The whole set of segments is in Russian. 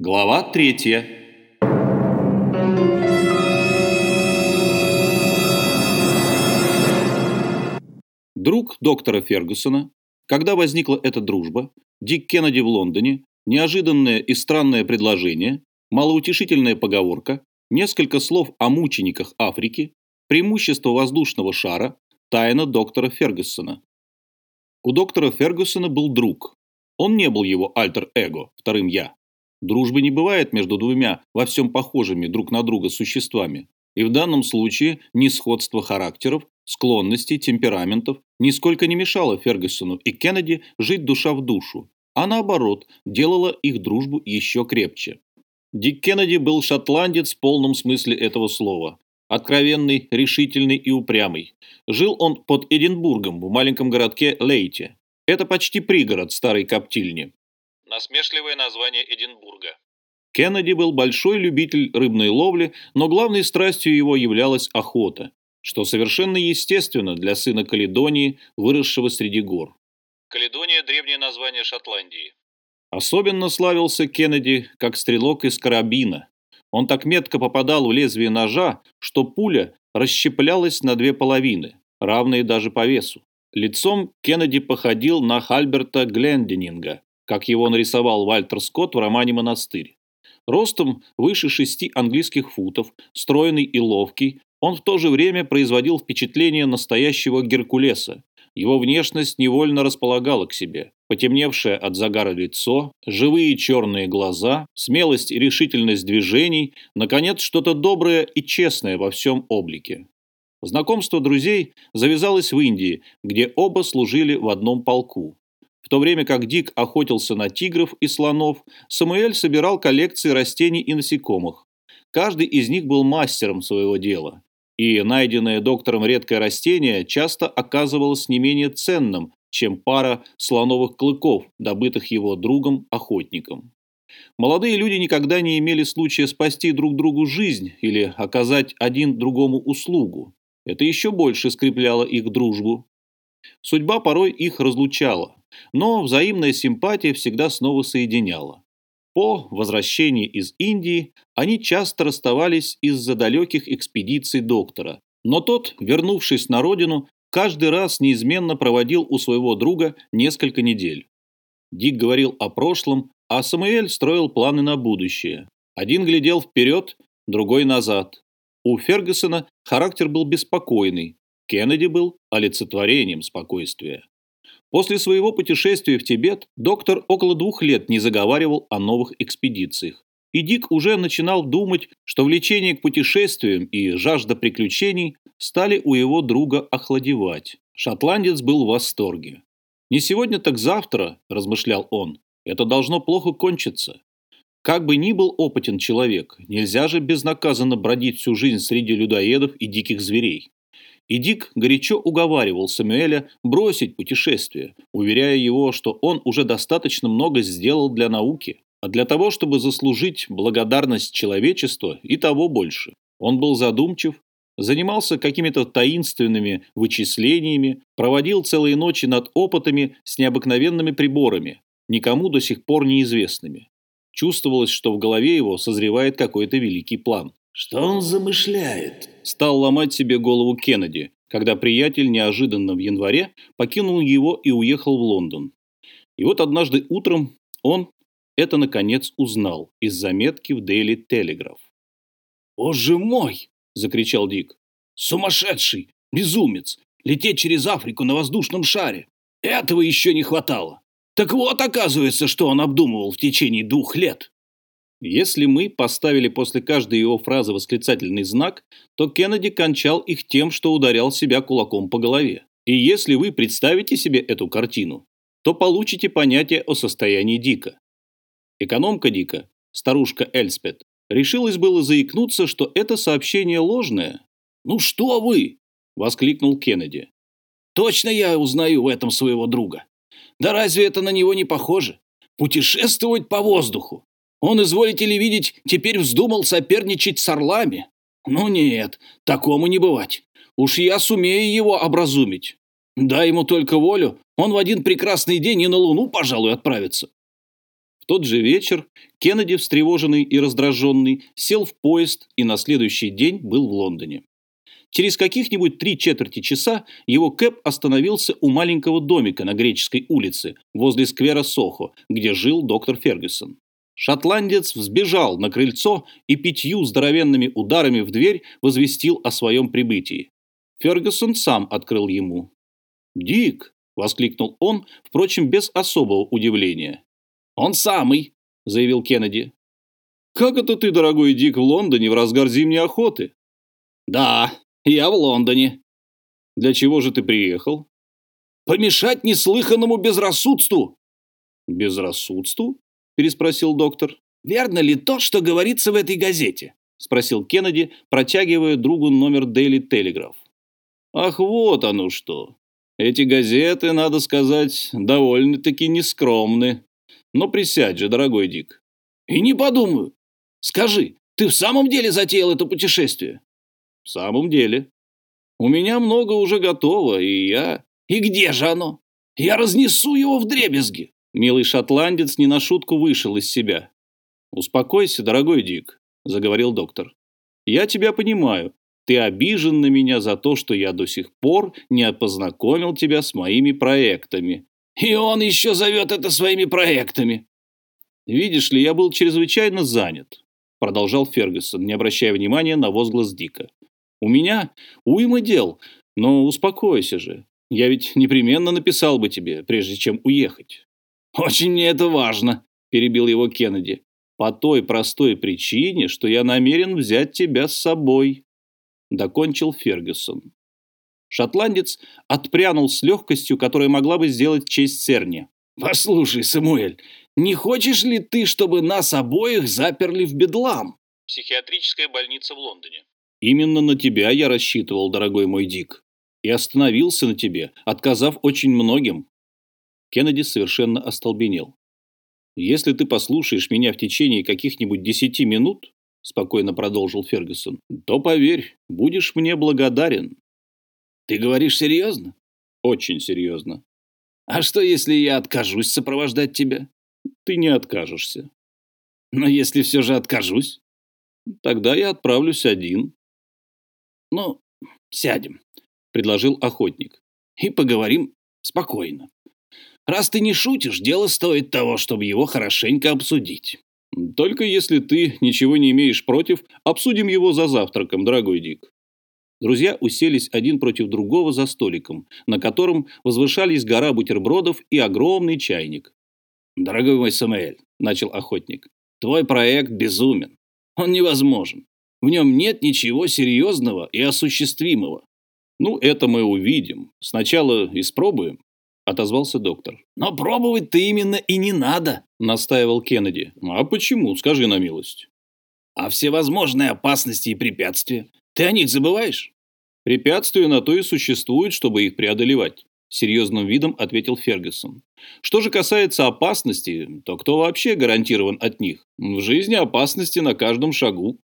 Глава третья. Друг доктора Фергюсона, когда возникла эта дружба, Дик Кеннеди в Лондоне, неожиданное и странное предложение, малоутешительная поговорка, несколько слов о мучениках Африки, преимущество воздушного шара, тайна доктора Фергюсона. У доктора Фергюсона был друг. Он не был его альтер-эго, вторым «я». Дружбы не бывает между двумя во всем похожими друг на друга существами. И в данном случае несходство характеров, склонностей, темпераментов нисколько не мешало Фергюсону и Кеннеди жить душа в душу, а наоборот, делало их дружбу еще крепче. Дик Кеннеди был шотландец в полном смысле этого слова. Откровенный, решительный и упрямый. Жил он под Эдинбургом в маленьком городке Лейте. Это почти пригород старой коптильни. Насмешливое название Эдинбурга. Кеннеди был большой любитель рыбной ловли, но главной страстью его являлась охота, что совершенно естественно для сына Каледонии, выросшего среди гор. Каледония – древнее название Шотландии. Особенно славился Кеннеди как стрелок из карабина. Он так метко попадал в лезвие ножа, что пуля расщеплялась на две половины, равные даже по весу. Лицом Кеннеди походил на Хальберта Глендининга, как его нарисовал Вальтер Скотт в романе «Монастырь». Ростом выше шести английских футов, стройный и ловкий, он в то же время производил впечатление настоящего Геркулеса. Его внешность невольно располагала к себе. Потемневшее от загара лицо, живые черные глаза, смелость и решительность движений, наконец, что-то доброе и честное во всем облике. Знакомство друзей завязалось в Индии, где оба служили в одном полку. В то время как Дик охотился на тигров и слонов, Самуэль собирал коллекции растений и насекомых. Каждый из них был мастером своего дела. И найденное доктором редкое растение часто оказывалось не менее ценным, чем пара слоновых клыков, добытых его другом-охотником. Молодые люди никогда не имели случая спасти друг другу жизнь или оказать один другому услугу. Это еще больше скрепляло их дружбу. Судьба порой их разлучала но взаимная симпатия всегда снова соединяла. По возвращении из Индии они часто расставались из-за далеких экспедиций доктора, но тот, вернувшись на родину, каждый раз неизменно проводил у своего друга несколько недель. Дик говорил о прошлом, а Самуэль строил планы на будущее. Один глядел вперед, другой назад. У Фергюсона характер был беспокойный, Кеннеди был олицетворением спокойствия. После своего путешествия в Тибет доктор около двух лет не заговаривал о новых экспедициях. И Дик уже начинал думать, что влечение к путешествиям и жажда приключений стали у его друга охладевать. Шотландец был в восторге. «Не сегодня, так завтра», – размышлял он, – «это должно плохо кончиться. Как бы ни был опытен человек, нельзя же безнаказанно бродить всю жизнь среди людоедов и диких зверей. И Дик горячо уговаривал Самуэля бросить путешествие, уверяя его, что он уже достаточно много сделал для науки, а для того, чтобы заслужить благодарность человечества и того больше. Он был задумчив, занимался какими-то таинственными вычислениями, проводил целые ночи над опытами с необыкновенными приборами, никому до сих пор неизвестными. Чувствовалось, что в голове его созревает какой-то великий план. «Что он замышляет?» Стал ломать себе голову Кеннеди, когда приятель неожиданно в январе покинул его и уехал в Лондон. И вот однажды утром он это наконец узнал из заметки в Daily Telegraph. «Боже мой!» – закричал Дик. «Сумасшедший! Безумец! Лететь через Африку на воздушном шаре! Этого еще не хватало! Так вот, оказывается, что он обдумывал в течение двух лет!» Если мы поставили после каждой его фразы восклицательный знак, то Кеннеди кончал их тем, что ударял себя кулаком по голове. И если вы представите себе эту картину, то получите понятие о состоянии Дика. Экономка Дика, старушка Эльспет, решилась было заикнуться, что это сообщение ложное. «Ну что вы!» – воскликнул Кеннеди. «Точно я узнаю в этом своего друга. Да разве это на него не похоже? Путешествовать по воздуху! Он, изволите ли видеть, теперь вздумал соперничать с орлами? Ну нет, такому не бывать. Уж я сумею его образумить. Дай ему только волю, он в один прекрасный день и на Луну, пожалуй, отправится. В тот же вечер Кеннеди, встревоженный и раздраженный, сел в поезд и на следующий день был в Лондоне. Через каких-нибудь три четверти часа его кэп остановился у маленького домика на Греческой улице, возле сквера Сохо, где жил доктор Фергюсон. Шотландец взбежал на крыльцо и пятью здоровенными ударами в дверь возвестил о своем прибытии. Фергюсон сам открыл ему. «Дик!» – воскликнул он, впрочем, без особого удивления. «Он самый!» – заявил Кеннеди. «Как это ты, дорогой Дик, в Лондоне в разгар зимней охоты?» «Да, я в Лондоне». «Для чего же ты приехал?» «Помешать неслыханному безрассудству». «Безрассудству?» – переспросил доктор. «Верно ли то, что говорится в этой газете?» – спросил Кеннеди, протягивая другу номер Daily Telegraph. «Ах, вот оно что! Эти газеты, надо сказать, довольно-таки нескромны. Но присядь же, дорогой Дик». «И не подумаю. Скажи, ты в самом деле затеял это путешествие?» В самом деле. У меня много уже готово, и я... И где же оно? Я разнесу его в дребезги. Милый шотландец не на шутку вышел из себя. «Успокойся, дорогой Дик», — заговорил доктор. «Я тебя понимаю. Ты обижен на меня за то, что я до сих пор не познакомил тебя с моими проектами». «И он еще зовет это своими проектами». «Видишь ли, я был чрезвычайно занят», — продолжал Фергюсон, не обращая внимания на возглас Дика. У меня уйма дел, но успокойся же. Я ведь непременно написал бы тебе, прежде чем уехать». «Очень мне это важно», – перебил его Кеннеди. «По той простой причине, что я намерен взять тебя с собой», – докончил Фергюсон. Шотландец отпрянул с легкостью, которая могла бы сделать честь Серне. «Послушай, Самуэль, не хочешь ли ты, чтобы нас обоих заперли в бедлам?» Психиатрическая больница в Лондоне. Именно на тебя я рассчитывал, дорогой мой Дик. И остановился на тебе, отказав очень многим. Кеннеди совершенно остолбенел. Если ты послушаешь меня в течение каких-нибудь десяти минут, спокойно продолжил Фергюсон, то, поверь, будешь мне благодарен. Ты говоришь серьезно? Очень серьезно. А что, если я откажусь сопровождать тебя? Ты не откажешься. Но если все же откажусь? Тогда я отправлюсь один. «Ну, сядем», — предложил охотник, — «и поговорим спокойно. Раз ты не шутишь, дело стоит того, чтобы его хорошенько обсудить». «Только если ты ничего не имеешь против, обсудим его за завтраком, дорогой Дик». Друзья уселись один против другого за столиком, на котором возвышались гора бутербродов и огромный чайник. «Дорогой мой Самуэль», — начал охотник, — «твой проект безумен. Он невозможен. В нем нет ничего серьезного и осуществимого. Ну, это мы увидим. Сначала испробуем, отозвался доктор. Но пробовать-то именно и не надо, настаивал Кеннеди. А почему, скажи на милость. А всевозможные опасности и препятствия, ты о них забываешь? Препятствия на то и существуют, чтобы их преодолевать. Серьезным видом ответил Фергюсон. Что же касается опасности, то кто вообще гарантирован от них? В жизни опасности на каждом шагу.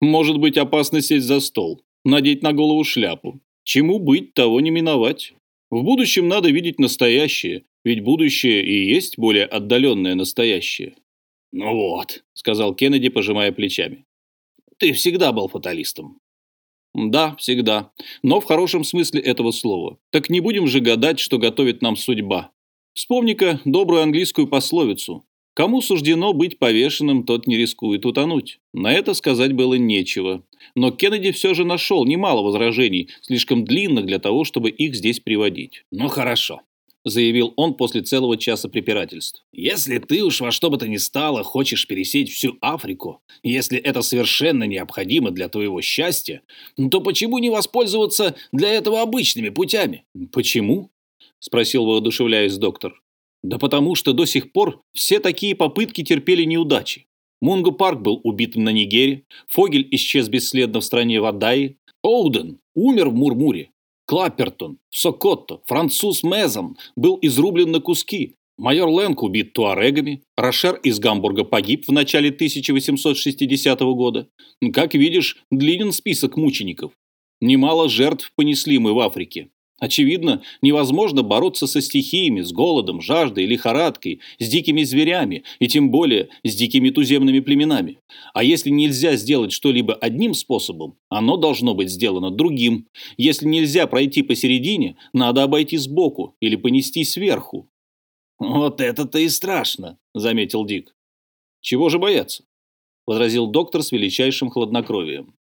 Может быть опасно сесть за стол, надеть на голову шляпу. Чему быть, того не миновать. В будущем надо видеть настоящее, ведь будущее и есть более отдаленное настоящее. «Ну вот», — сказал Кеннеди, пожимая плечами. «Ты всегда был фаталистом». «Да, всегда. Но в хорошем смысле этого слова. Так не будем же гадать, что готовит нам судьба. Вспомни-ка добрую английскую пословицу. Кому суждено быть повешенным, тот не рискует утонуть. На это сказать было нечего. Но Кеннеди все же нашел немало возражений, слишком длинных для того, чтобы их здесь приводить. «Ну хорошо», – заявил он после целого часа препирательств. «Если ты уж во что бы то ни стало хочешь пересечь всю Африку, если это совершенно необходимо для твоего счастья, то почему не воспользоваться для этого обычными путями?» «Почему?» – спросил воодушевляясь доктор. Да потому что до сих пор все такие попытки терпели неудачи. Мунго Парк был убит на Нигере, Фогель исчез бесследно в стране Ваддаи, Оуден умер в Мурмуре, Клаппертон в Сокотто, француз Мезом был изрублен на куски, майор Лэнг убит туарегами, Рошер из Гамбурга погиб в начале 1860 года. Как видишь, длинен список мучеников. Немало жертв понесли мы в Африке. Очевидно, невозможно бороться со стихиями, с голодом, жаждой, лихорадкой, с дикими зверями и тем более с дикими туземными племенами. А если нельзя сделать что-либо одним способом, оно должно быть сделано другим. Если нельзя пройти посередине, надо обойти сбоку или понести сверху. «Вот это-то и страшно», — заметил Дик. «Чего же бояться?» — возразил доктор с величайшим хладнокровием.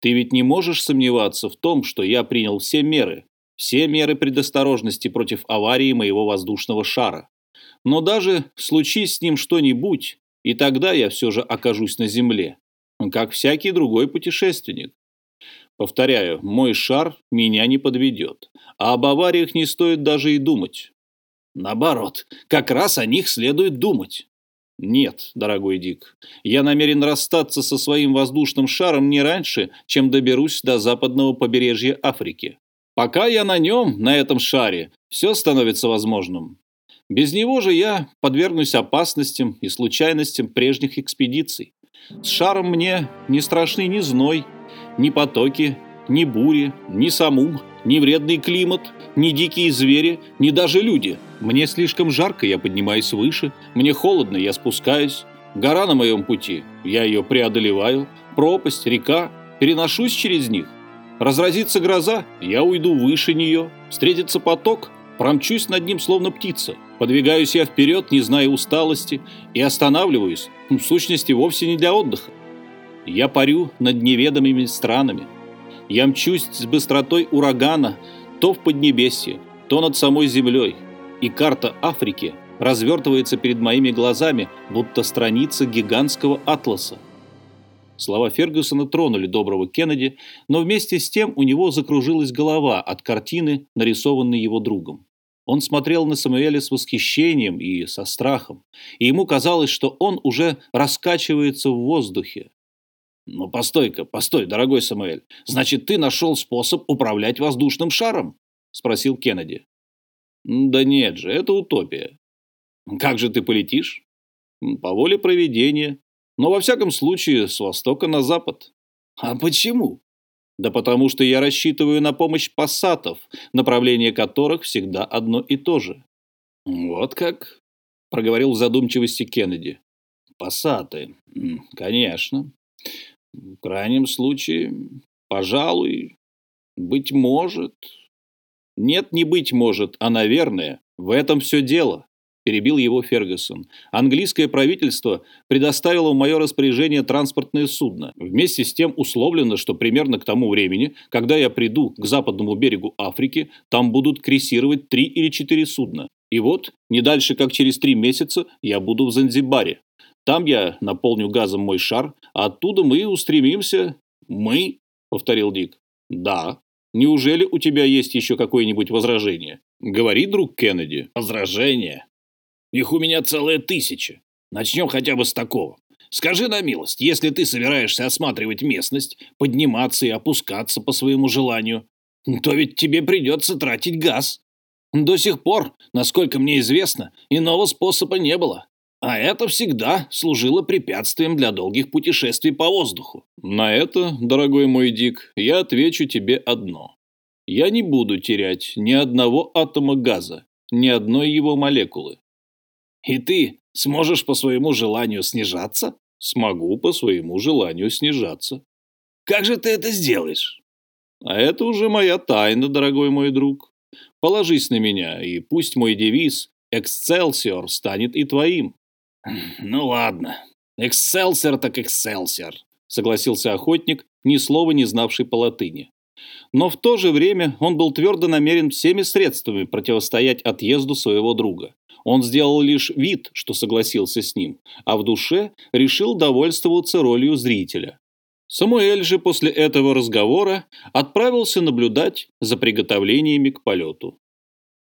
«Ты ведь не можешь сомневаться в том, что я принял все меры, все меры предосторожности против аварии моего воздушного шара. Но даже случись с ним что-нибудь, и тогда я все же окажусь на Земле, как всякий другой путешественник. Повторяю, мой шар меня не подведет, а об авариях не стоит даже и думать. Наоборот, как раз о них следует думать. Нет, дорогой Дик, я намерен расстаться со своим воздушным шаром не раньше, чем доберусь до западного побережья Африки. Пока я на нем, на этом шаре, все становится возможным. Без него же я подвергнусь опасностям и случайностям прежних экспедиций. С шаром мне не страшны ни зной, ни потоки, ни бури, ни самум, ни вредный климат, ни дикие звери, ни даже люди. Мне слишком жарко, я поднимаюсь выше, мне холодно, я спускаюсь. Гора на моем пути, я ее преодолеваю, пропасть, река, переношусь через них. Разразится гроза, я уйду выше нее. Встретится поток, промчусь над ним, словно птица. Подвигаюсь я вперед, не зная усталости, и останавливаюсь, в сущности, вовсе не для отдыха. Я парю над неведомыми странами. Я мчусь с быстротой урагана то в Поднебесье, то над самой землей. И карта Африки развертывается перед моими глазами, будто страница гигантского атласа. Слова Фергюсона тронули доброго Кеннеди, но вместе с тем у него закружилась голова от картины, нарисованной его другом. Он смотрел на Самуэля с восхищением и со страхом, и ему казалось, что он уже раскачивается в воздухе. «Ну, постой-ка, постой, дорогой Самуэль, значит, ты нашел способ управлять воздушным шаром?» – спросил Кеннеди. «Да нет же, это утопия. Как же ты полетишь?» «По воле проведения, но во всяком случае с востока на запад. А почему? Да потому что я рассчитываю на помощь пассатов, направление которых всегда одно и то же. Вот как? Проговорил в задумчивости Кеннеди. Пассаты. Конечно. В крайнем случае, пожалуй, быть может. Нет, не быть может, а наверное. В этом все дело перебил его Фергюсон. Английское правительство предоставило в мое распоряжение транспортное судно. Вместе с тем условлено, что примерно к тому времени, когда я приду к западному берегу Африки, там будут крейсировать три или четыре судна. И вот, не дальше как через три месяца, я буду в Занзибаре. Там я наполню газом мой шар, а оттуда мы устремимся... «Мы?» — повторил Дик. «Да. Неужели у тебя есть еще какое-нибудь возражение?» «Говори, друг Кеннеди». «Возражение? Их у меня целая тысяча. Начнем хотя бы с такого. Скажи на милость, если ты собираешься осматривать местность, подниматься и опускаться по своему желанию, то ведь тебе придется тратить газ. До сих пор, насколько мне известно, иного способа не было. А это всегда служило препятствием для долгих путешествий по воздуху. На это, дорогой мой Дик, я отвечу тебе одно. Я не буду терять ни одного атома газа, ни одной его молекулы. И ты сможешь по своему желанию снижаться? Смогу по своему желанию снижаться. Как же ты это сделаешь? А это уже моя тайна, дорогой мой друг. Положись на меня, и пусть мой девиз «Эксцелсиор» станет и твоим. Ну ладно, «Эксцелсиор так эксцелсиор», согласился охотник, ни слова не знавший по латыни. Но в то же время он был твердо намерен всеми средствами противостоять отъезду своего друга. Он сделал лишь вид, что согласился с ним, а в душе решил довольствоваться ролью зрителя. Самуэль же после этого разговора отправился наблюдать за приготовлениями к полету.